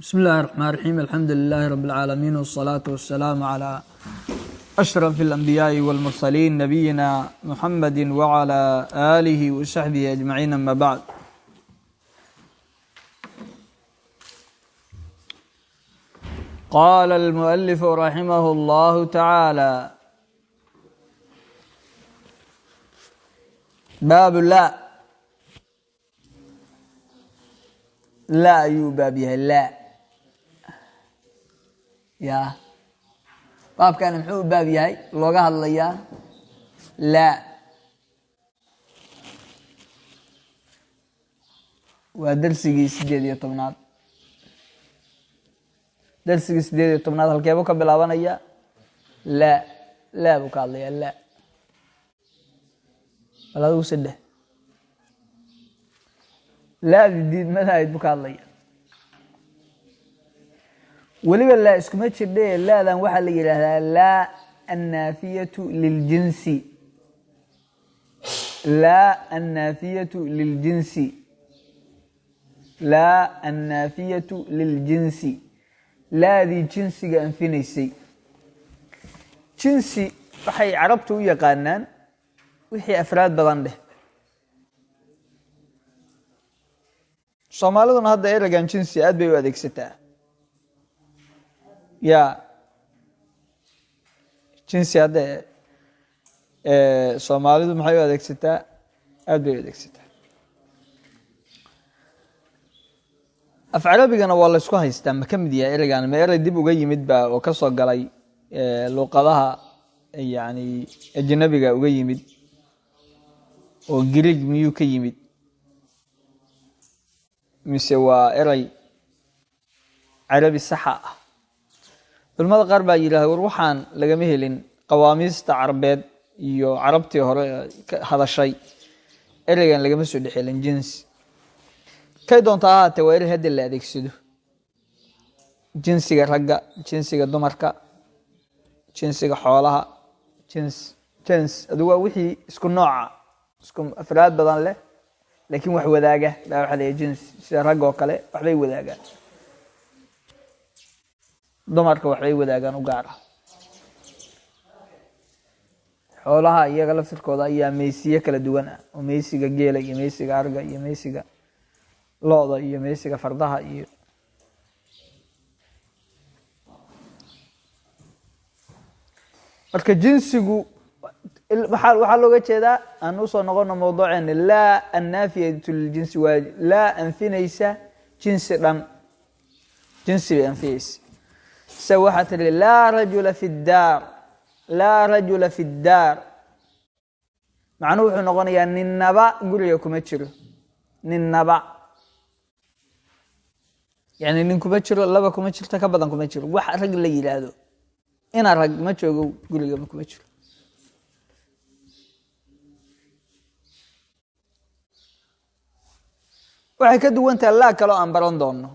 بسم الله الرحمن الرحيم الحمد لله رب العالمين والصلاة والسلام على أشرف الأنبياء والمرسلين نبينا محمد وعلى آله وصحبه أجمعين أما بعد قال المؤلف رحمه الله تعالى باب لا لا ayuu baab yahay laa ya baabkani muxuu u baab yahay? Looga hadlayaa? Laa waa darsigii sideed iyo tobnaad. Darsigii sideed iyo tobnaad halkeebuu ka bilaabanaya laa laa buu ka hadlayaa laa bal adigu saddex. Laadi diidmadahayd buu ka hadlaya weliba laa iskuma jirdhe laadan waxaa la yidhaahdaa laa annaafiyatu liljinsi laa annaafiyatu liljinsi laa annaafiyatu liljinsi laadii jinsiga anfinaysay. Jinsi waxay carabtu u yaqaanaan wixii afraad badan dheh soomaaliduna hadda eragan jinsi aad bay u adeegsataa ya jinsi hadda soomaalidu maxay u adeegsataa? Aad bay u adeegsataa. Af carabigana waa laysku haystaa ma ka mid yahay eragan ma erey dib uga yimid ba oo ka soo galay luqadaha yani ajnabiga uga yimid oo grieg miyuu ka yimid? Mise waa erey carabi saxa ah culimada qaar baa yidhahda war waxaan lagama helin qawaamiista carabeed iyo carabtii hore hadashay ereygan lagama soo dhexelin jinsi kay doontaa ahaatee waa erey hadda la adeegsado. Jinsiga ragga jinsiga dumarka jinsiga xoolaha jins jins. Adu waa wixii isku nooca isku afraad badan leh laakiin wax wadaaga baa waxa la jinsi sida rag oo kale waxbay wadaagaan dumarka waxbay wadaagaan u gaar ah. Xoolaha iyaga laftirkooda ayaa meysiye kala duwan ah. Oo meysiga geela iyo meysiga arga iyo meysiga lo-da iyo meysiga fardaha iyo marka jinsigu waxaa looga jeedaa aan u soo noqono mawduuceena laa annaafiyatu liljinsi waa laa anfinaysa jinsi dhan jinsi bay anfiyeysa se waxaa tiri laa rajula fi daar laa rajula fi daar macnuhu wuxuu noqonayaa ninnaba guriga kuma jiro ninnaba yani nin kuma jiro laba kuma jirto ka badan kuma jiro wax rag la yidhaahdo ina rag ma joogo gurigama kuma jiro waxay ka duwantaha laa kaloo aan baran doonno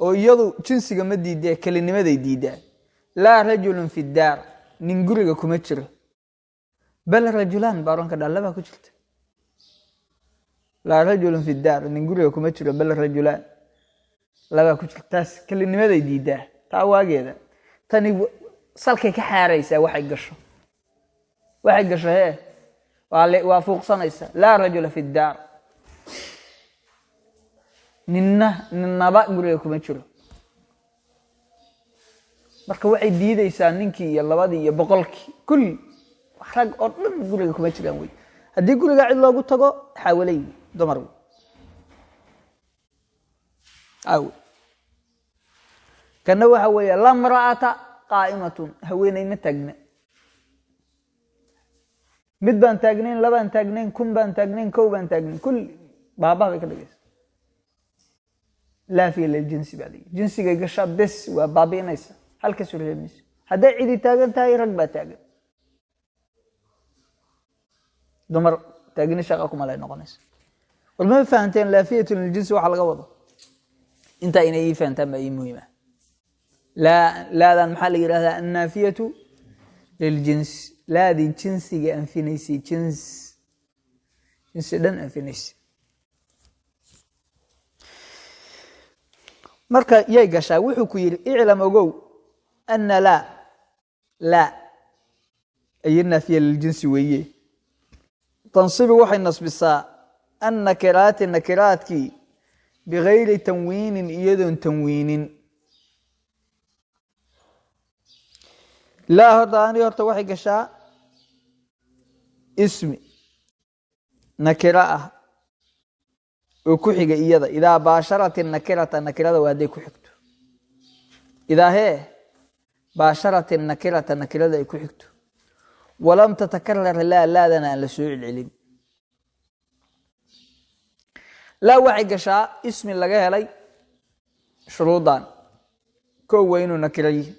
oo iyadu jinsiga ma diidee kelinimaday diidaa laa rajulun fi daar nin guriga kuma jiro. Bal rajulaan baa oran kadhaa labaa ku jirta. Laa rajulun fi daar nin guriga kuma jiro bal rajulaan labaa ku jirta. Taas kelinimaday diidaa taa waageeda. Tani salkay ka xaaraysaa waxay gasho. Waxay gasho hee waa fuuqsanaysa laa rajula fi daar ninna ninnaba guriga kuma jiro. Marka waxay diideysaa ninkii iyo labadii iyo boqolkii. Kulli rag oo dhan guriga kuma jiraan wey. Haddii guriga cid loogu tago xaawaley dumar kana waxa weeye lamra'ata qaa'imatun haweeney ma taagna mid baan taagnayn labaan taagnayn kun baan taagnayn kow baan taagnayn kulli baabah ka dhigaysa laafiya liljinsi baa layihi jinsigay gashaa bes waa baabi'inaysa. Halka surreemayso hadday cidi taagan tahay rag baa taagan. Dumar taagni shaqa kumalay noqonaysa. War ma fahamteen laafiyatu liljinsi waxa laga wado? Intaa inay ii fahamtaan baa ii muhiima. Laa laadan maxaa la yidhahdaa annaafiyatu liljinsi laadii jinsiga anfinaysay jins. Jinsi dhan anfinaysay marka yay gashaa wuxuu ku yidhi iclam ogow ana laa laa ay naafiya liljinsi weeye. Tansibi waxay nasbisaa an nakiraati nakiraadkii bigayri tanwiinin iyadoon tanwiinin. Laa horta ani horta waxay gashaa ismi nakira ah oo ku xiga iyada. Idaa baasharat nakirata nakirada waa hadday ku xigto. Idaa hee baasharat nakirata nakirada ay ku xigto. Walam tatakarar laa laadana aan la soo celcelin. Laa waxay gashaa ismi laga helay shuruudan. Kow waa inuu nakiro yihi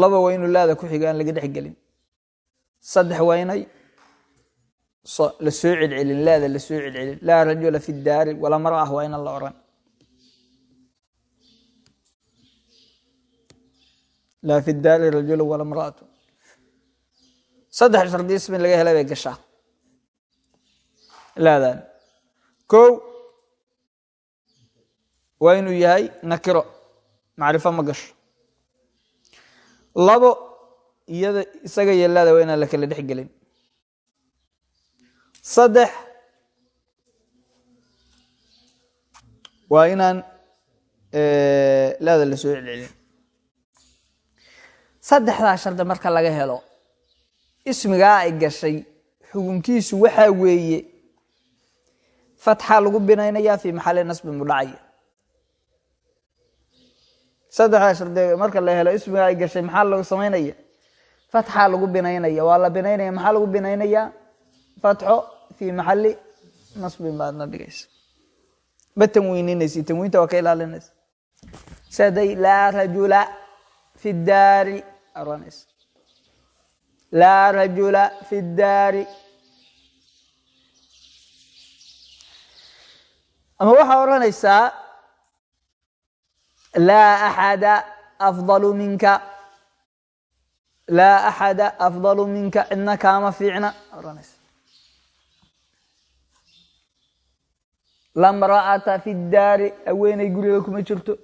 laba waa inuu laada ku xiga aan laga dhex gelin. Saddex waa inay la soo celcelin laada la soo celcelin. Laa rajula fi daari wala mara ah waa inan la oran. Laa fi daari rajula wala mraatu saddex shardi ismi laga helay bay gashaa. Laadan kow waa inuu yahay nakiro. Macrifo ma gasho. Labo iyada isaga iyo laada waa inaan la kala dhex gelin saddex. Waa inaan laada la soo celcelin. Saddexdaa shardi marka laga helo ismigaa ay gashay xukunkiisu waxaa weeye fatxaa lagu binaynayaa fii maxali nasbi mudhacaya saddexdaa shardi marka la helo ismigaa ay gashay maxaa lagu samaynaya fatxaa lagu binaynaya. Waa la binaynaya maxaa lagu binaynayaa? Fatxo fii maxali nasbin baadna dhigaysa ma tanwiininaysi tanwiinta waa ka ilaalinaysa saday laa rajula fi daari oranaysa laa rajula fi daari ama waxaa odhanaysaa laa axada afdalu minka laa axada afdalu minka cidna kaama fiicna odhanaysa lamra'ata fi daari haweeney guriga kuma jirto.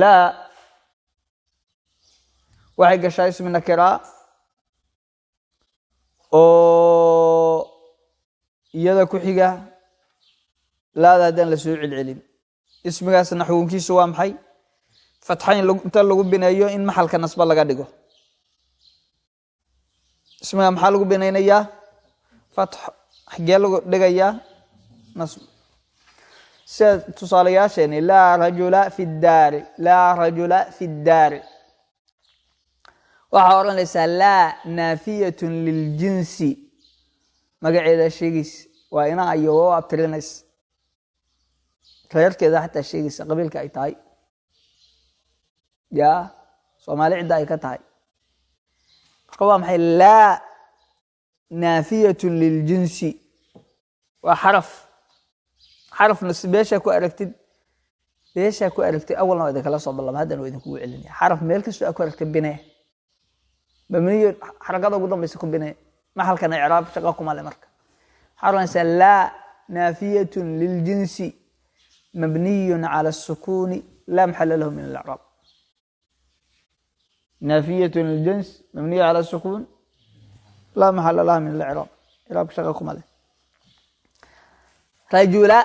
Laa waxay gashaa ismi nakiraa oo iyada ku xiga laada haddaan la soo celcelin. Ismigaasna xukunkiisu waa maxay? Fatxa in inta lagu bineeyo in maxalka nasba laga dhigo. Ismiga maxaa lagu binaynayaa? Fatx xagee lagu dhigayaa nasb sida tusaalayaasheeni laa rajula fi daari laa rajula fi daari. Waxaa odhanaysaa laa naafiyatun liljinsi magaceeda sheegaysa waa ina ayagoo abtirinaysa. Reerkeeda xataa sheegaysa qabiilka ay tahay. Ya soomaali cidda ay ka tahay. Marka waa maxay laa naafiyatu liljinsi waa xaraf. Xaraf nas beeshaa ku aragtid. Beeshaa ku aragtid awalna waa idinkala soo ballama haddana waa idinkugu celinaya. Xaraf meel kastoo aa ku aragtid binaya mabniyo xarakada ugu dambaysa ku binaya maxalkana icraab shaqa kumale marka. Waxaad laa naafiyatun liljinsi mabniyun cala asukuuni laa maxala lahu min alacraab naafiyatun liljins mabniya cala asukuun laa maxala laha min alcraab icraab shaqa kuma leh rajula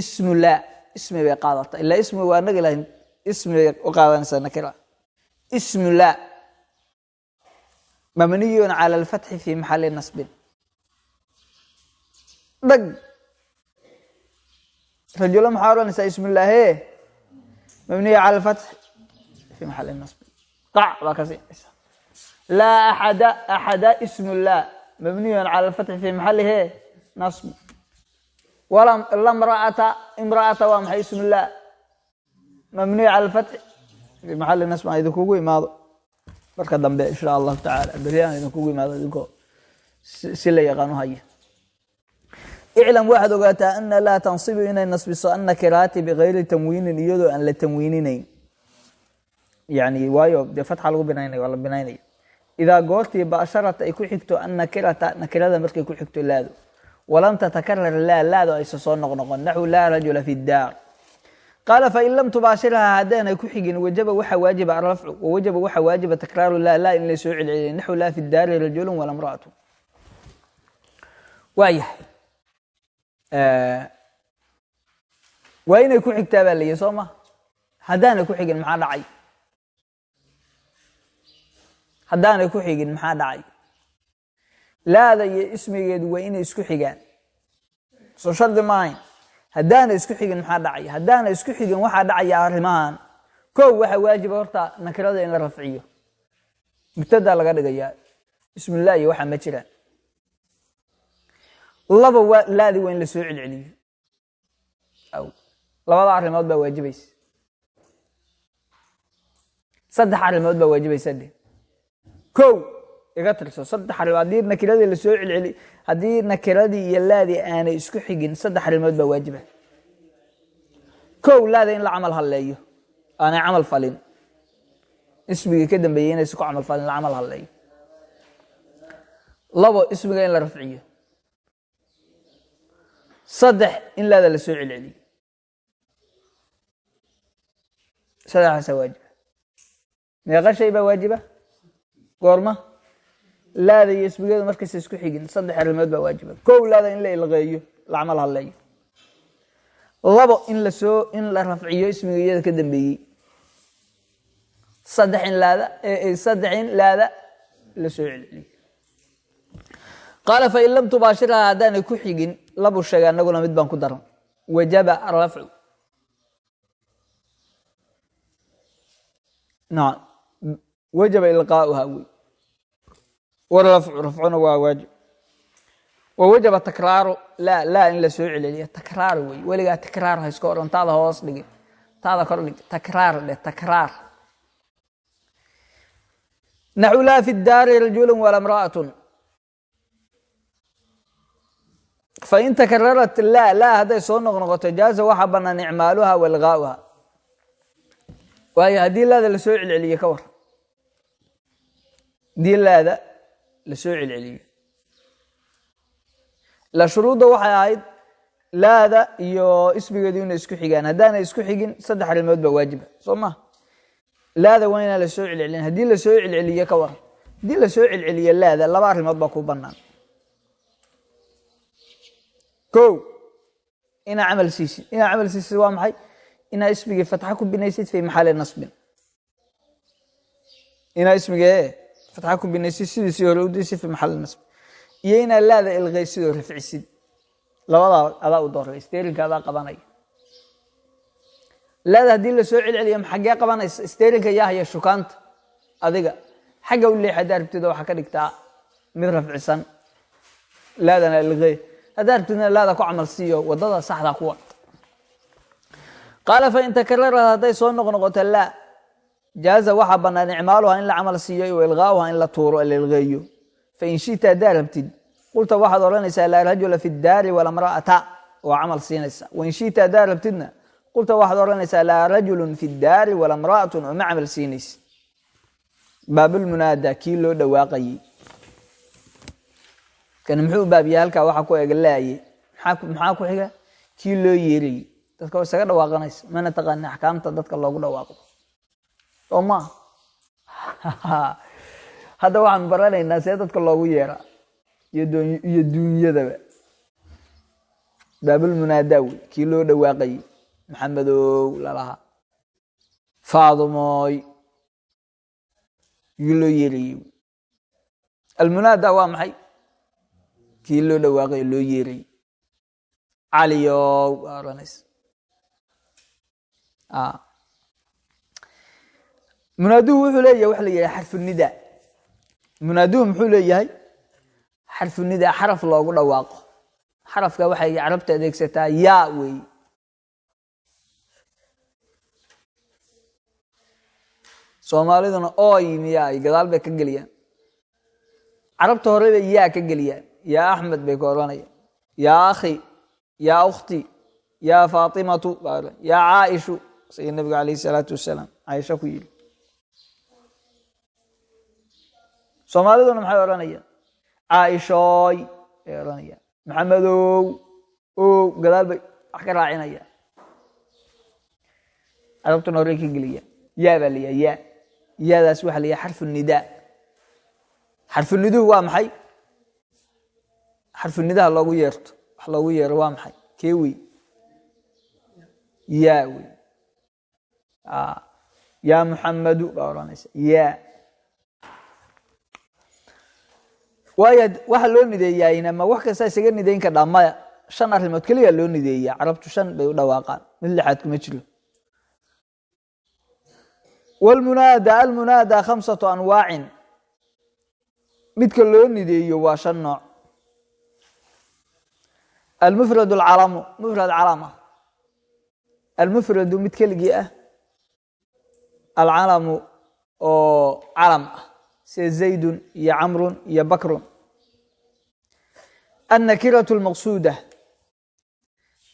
ismu laa ismi bay qaadata ilaa ismi waa nagi lahayn ismi bay u qaadanaysaa nakira ismu laa mabniyun cala alfatxi fi maxali nasbin dhag rajulo maxaa odhanaysaa ismulaahe mabniya cala alfatxi fi maxali nasbin qac baa ka siinaysa laa axada axada ismu laa mabniyun cala alfatxi fi maxalihe nasb lamraata imraata waa maxay ismu laa mabniya cala alfatxi fi maxali nasb aan idinkugu imaado marka dambe insha allahu tacaala beri aan idinkugu imaado idinkoo si la yaqaanu haya iclam waxaad ogaataa ana laa tansibu inay nasbiso annakiraati bigayri tanwiinin iyadoo aan la tanwiininayn yani waayo dee fatxa lagu binaynaya waa la binaynaya idaa goortii baasharata ay ku xigto annakirata nakirada markay ku xigto laado walam tatakarar laa laado aysa soo noqnoqon naxwu laa rajula fi daar qaala fain lam tubaashirhaa haddaanay ku xigin wajaba waxa waajiba arafcu wawajaba waxa waajiba takraaru laa laa in la soo naxwu laa fi daari rajulu wala waayahay waa inay ku xigtaa baa layihi soo ma haddaanay ku xigin maxaa dhacay haddaanay ku xigin maxaa dhacay? Laada iyo ismigeedu waa inay isku xigaan. Soo shardi maahayn haddaana isku xigin maxaa dhacaya haddaana isku xigin waxaa dhacaya arrimahan. Kow waxaa waajiba horta nakirada in la rafciyo. Mubtadaa laga dhigayaa. Bismillah iyo waxaa ma jiraan. Laba laadi waa in la soo celceliyo. Labada arrimood baa waajibaysa. Saddex arrimood baa waajibaysa de kow iga tirso saddex arrimood. Haddii nakiradii la soo celceli haddii nakiradii iyo laadii aanay isku xigin saddex arrimood baa waajiba kow laada in la camal halleeyo. Aanay camal falin. Ismigii ka dambeeyey inaysa ku camal falin la camal halleeyo. Labo ismiga in la rafciyo. Saddex in laada la soo celceliyo saddexaasaa waajiba meeqa shay baa waajiba goorma? Laada iyo ismigeedu markaysa isku xigin saddex arrimood baa waajiba kow laada in la ilqeeyo la camal halleeyo labo in la soo in la rafciyo ismiga ka dambeeyey. Saddex in laada saddex in laada la soo celceliyo. Qaala fain lam tubaashirhaa haddaanay ku xigin labu sheega anaguna mid baan ku daran. Wajaba arafcu naam wajaba ilqaauha wey warafcu rafcuna waa waajib. Wawajaba takraaru laa laa in la soo celceliyo takraar wey weligaa takraar ha iska odhan taada hoos dhigin. Taada kor dhig takraar dhe takraar. Naxu laa fi daari rajulu wala mraatun fain takararat laa laa hadday soo noqnoqoto jaaza waxaa banaan icmaaluha walgaauha waayo haddii laada la soo celceliye ka war. Haddii laada la soo celceliyo. Ila shuruudda waxay ahayd laada iyo ismigeedu inay isku xigaan. Haddaanay isku xigin saddex arrimood baa waajiba soo ma laada waa inaan la soo celcelin. Haddii la soo celceliye ka war haddii la soo celceliye laada laba arrimood baa ku banaan kow inaa camal siisid inaa camal siisid waa maxay? Inaa ismigii fatxa ku binaysid fi maxali nasbin. Inaa ismigee ku binaysid sidiisii hore udaysid fi maxali nasbin iyo inaa laada ilqaysid oo rafcisid labadaa adaa u dooray sterinka adaa qabanaya laada haddii la soo celceliyo xaggee qabanaysa? Sterinka yaa haya shukaanta adiga. Xagga u leex haddaa rabtid waxaa ka dhigtaa mid rafcisan. Laadana ilqey haddaa rabtidna laada ku camal waddada saxda kuwa qaala fain takararad hadday soo noqnoqoto laa jaaza waxaa banaan icmaaluha in la camal siiyo wa ilqaauha in la tuuro la ilqeeyo. Fain shita haddaa rabtid qulta waxaad odhanaysaa laa rajula fi daari wala mraata waa camal siinaysa. Wain shita haddaa rabtidna qulta waxaad odhanaysaa laa rajulu fi daari wala mraatun oo ma camal siinaysa baabulmunaada kii loo dhawaaqayey kan muxuu baabiya halkaa waxaa ku ega laaye maxaa ku xiga? Kii loo yeerayey dadka isaga dhawaaqanaysa mana taqaani axkaamta dadka loogu dhawaaqo soo maa hadda waxaan baranaynaa see dadka loogu yeeraa iyo duunyadaba. Baabulmunaada wey kii loo dhawaaqayey maxamedow lalahaa faadumooy kii loo yeerayey almunaada waa maxay? Kii loo dhawaaqay loo yeeray. Caliyow odhanaysa munaaduhu wuxuu leeyahay waxa la yidhaha xarfu nida. Munaaduhu muxuu leeyahay xarfu nida xaraf loogu dhawaaqo. Xarafka waxay carabta adeegsataa yaa weey. Soomaaliduna ooy miyaa ay gadaal bay ka geliyaan. Carabta hore bay yaa ka geliyaan. Yaa axmed bay ka odhanayaan. Yaa akhi yaa ukhti yaa faatimatu yaa caaishu sida nabiga calayh salaatu wasalaam caaisha ku yidhi soomaaliduna maxay odhanayaan? Caaishooy bay odhanayaan. Maxamedow o gadaal bay wax ka raacinaya carabtuna horey ka geliya yaa baa layaha yaa. Yaadaas waxaa la yaha xarfu nidaa xarfu niduhu waa maxay? Xarfu nidaha loogu yeerto. Wax loogu yeero waa maxay? Kee wey yaa wey yaa muxamadu baa odhanaysa yaa waayo waxa loo nideeyaayna ma wax kasta isaga nideyn kadhaa maya shan arrimood keliya loo nideeyaa. Carabtu shan bay u dhawaaqaan. Mid lixaad kuma jiro. Wlmunaada almunaada khamsatu anwaacin. Midka loo nideeyo waa shan nooc. Almufrad alcalamu mufrad calama. Almufradu mid keligii ah. Alcalamu oo calam ah sida zaydun iyo camrun iyo bakrun. Annakiratu lmaqsuuda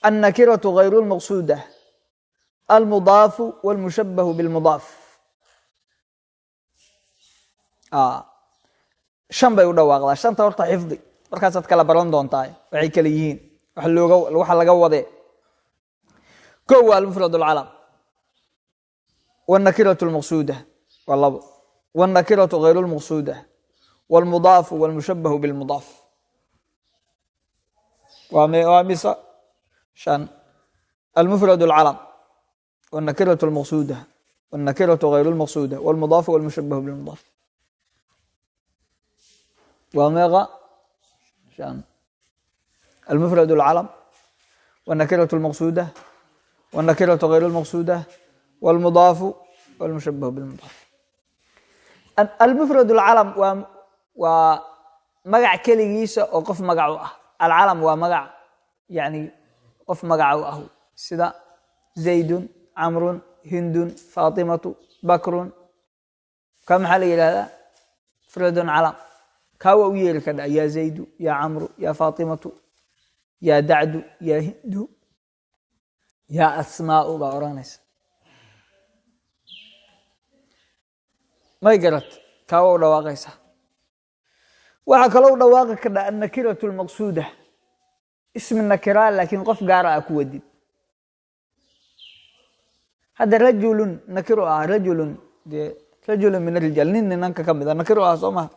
annakiratu ghayru lmaqsuuda almudaafu wlmushabahu bilmudaaf. Shan bay u dhawaaqdaa. Shanta horta xifdi. Markaasaad kala baran doontaa waxay kala yihiin. Waxa laga wadee. Ko waa almufrad alcalam wanakiratu lmaqsuuda waa labo wاnakiraةu غayr اlmaqsuuda wاlmudaafu wاlmushabahu bاlmudaaf waa misa shan almufrad اlcalam wاnakiraة اlmaqsuuda wاnakiraةu غayr اlmaqsuuda wاlmudaafu wاlmushabahu bاlmudaaf waa meeqa shan almufrad اlcalam wاnakiraة اlmaqsuuda wاnakiraةu غayr اlmaqsuuda wاlmudaafu wاlmushabahu bاlmudaaf almufrad اlcalam waa magac keligiisa oo qof magac u ah. Alcalam waa magac yani qof magac u ah sida zaydun camrun hindun faatimatu bakrun. Ka maxaa la yidhahdaa mufradun calam. Kaa waa u yeeri kadha yaa zaydu yaa camru yaa faatimatu yaa dacdu yaa hindu yaa asmaau baa odhanaysa may garat kaa waa u dhawaaqaysa. Waxaa kaloo u dhawaaqi kadha annakiratu lmaqsuuda ismi nakira laakiin qof gaara ah ku wadid. Hadda rajulun nakiro ah rajulun dee rajulun min arijaal nin ninanka ka mid a nakiro ah soo maha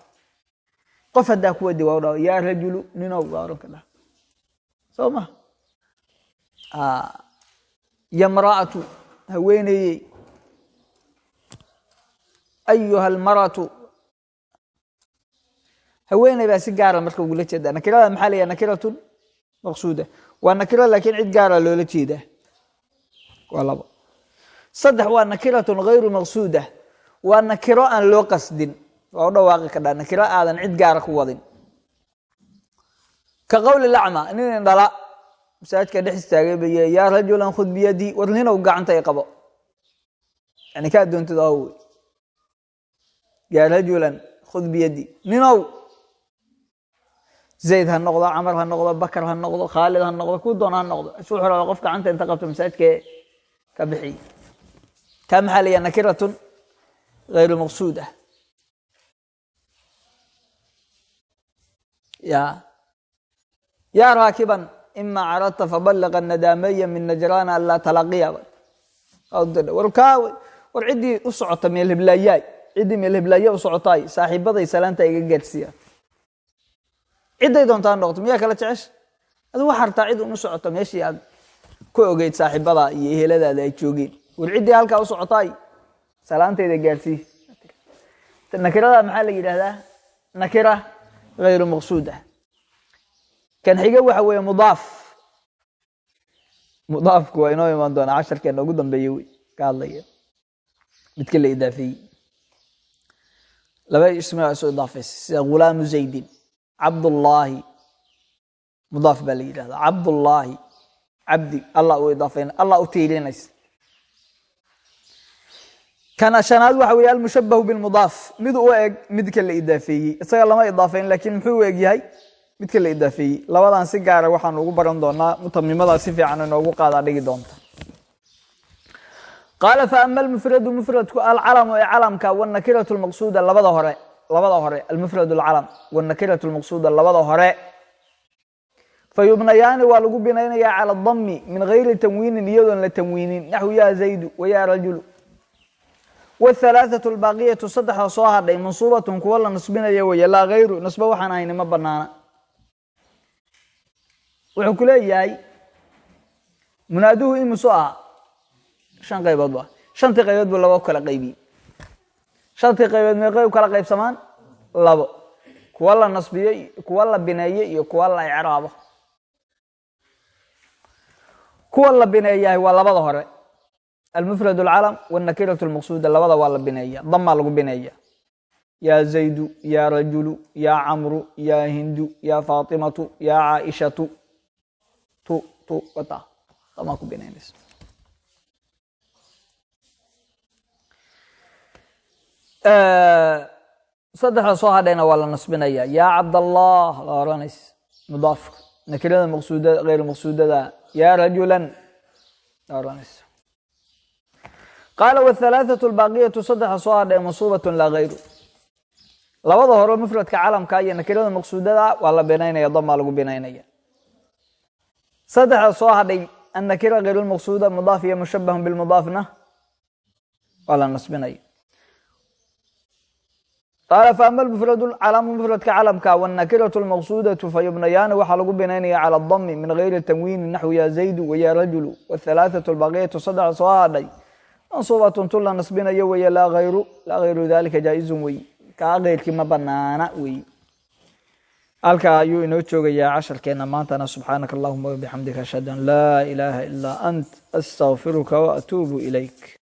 qof haddaa ku wadi waa yaa rajulu ninow baa odhan kadha soo maha yamra'atu haweeneeyey ayuha almaratu haweeney baa si gaara marka ugula jeedaa nakirada maxaa la nakiratun maqsuuda waa nakiro laakiin cid gaara loola jeedaa waa labo saddex waa nakiratun gayru maqsuuda waa nakiro aan loo qasdin waa u dhawaaqi kadhaa nakiro aadan cid gaara ku wadin ka qowli lacma nin indhala masaajidka dhex istaagay baye yaa rajulan khud biyadii war ninow gacanta i qabo yani kaa doontid oo wey yaa rajulan khud biyadii ninow zayd ha noqdo camar ha noqdo bakar ha noqdo khaalid ha noqdo ku doon ha noqdo isu xirado qof gacanta inta qabto masaajidka ka bixiy kaa maxaa layaha nakiratun gayru maqsuuda ya yaa raakiban ima caradta fabaliqa nadaamaya min najraana anlaa talaqiya war kaa war ciddii u socota meelhiblaayaay ciddii meelhiblaaya u socotaay saaxiibaday salaanta iga gaadhsiiya. Cidday doontaa noqoto miyaa kala jecesha adu waxaa rabtaa cid un socoto meeshii aad ku ogeyd saaxiibada iyo eheladaada ay joogeen. War ciddii halkaa u socotaay salaantayda gaadhsii nakirada maxaa la yidhaahdaa? Nakira hayru maqsuuda kan xiga waxa weeye mudaaf. Mudaafku waa inoo imaan doonaa casharkeena ugu dambeeye wey ka hadlaya. Midka la idaafeeyey laba ismi aa soo idaafaysa sida ghulaamu zaydin cabdullaahi mudaaf baa la yidhahdaa cabdullaahi cabdi allah u idaafeyn allah u tiilinaysa. Kana shanaad waxa weeye almushabahu bilmudaaf mid u eg midka la idaafeeyey. Isaga lama idaafeyn laakiin muxuu u eg yahay midka la idaafeeyey. Labadan si gaara waxaan ugu baran doonaa mutamimada si fiican inoogu qaadaa dhigi doonta qaala faama almufradu mufradku alcalamu ee calamka wanakiratu lmaqsuuda labada hore labada hore almufrad alcalam wanakiratu lmaqsuuda labada hore. Fayubnayaani waa lagu binaynayaa cala dami min gayri tanwiinin iyadoon la tanwiinin. Naxwu ya zaydu waya rajulu. Whalaathatu lbaaqiyatu saddexda soo hadhay mansuubatun kuwa la nasbinaya weeye laa hayru nasbo waxaan ahayni ma banaana wuxuu ku leeyahay munaaduhu imisu aha shan qaybood ba shantii qaybood buu laba kala qaybiyey shantii qaybood meeqay u kala qaybsamaan labo kuwa la nasbiyo kuwa la bineeyo iyo kuwa la icraabo kuwa la bineeyahay waa labada hore almufrad alcalam wاnakiratu lmaqsuuda labada waa la bineeya damaa lagu bineeya ya zaydu ya rajulu ya camru ya hindu ya faatimatu ya caaishatu tu tu damaa ku bineynaysa saddexda soo hadhayna waa la nasbinaya. Ya cabdallah la oranays mudaafka nakirada maqsuuda geyr maqsuudada. Ya rajulan la oranaysa qaala whalaathatu lbaaqiyatu saddexa soo hadhay mansuubatun laa hayru labada hore mufradka calamka iyo nakirada maqsuudada waa la binaynaya damaa lagu binaynaya. Saddexda soo hadhay annakira hayr mudaaf iyo mushabahun bilmudaafna waa la nasbinaya qaala faama mufrad calamu mufradka calamka wاnakiratu lmaqsuudatu fayubnayaani waxaa lagu binaynaya cala dami min gayri tanwiini naxwu ya zaydu waya rajulu whalaathatu lbaaqiyatu saddexa soo hadhay mansuubatun tu la nasbinayo weeye laa hayru laa hayru dalika jaa-izun wey kaa keyrkii ma banaana wey halkaa ayuu inoo joogayaa casharkeena maantana subxaanaka allahuma wabixamdika ashhadu an laa ilaaha ilaa ant astaqfiruka waatuubu ilayk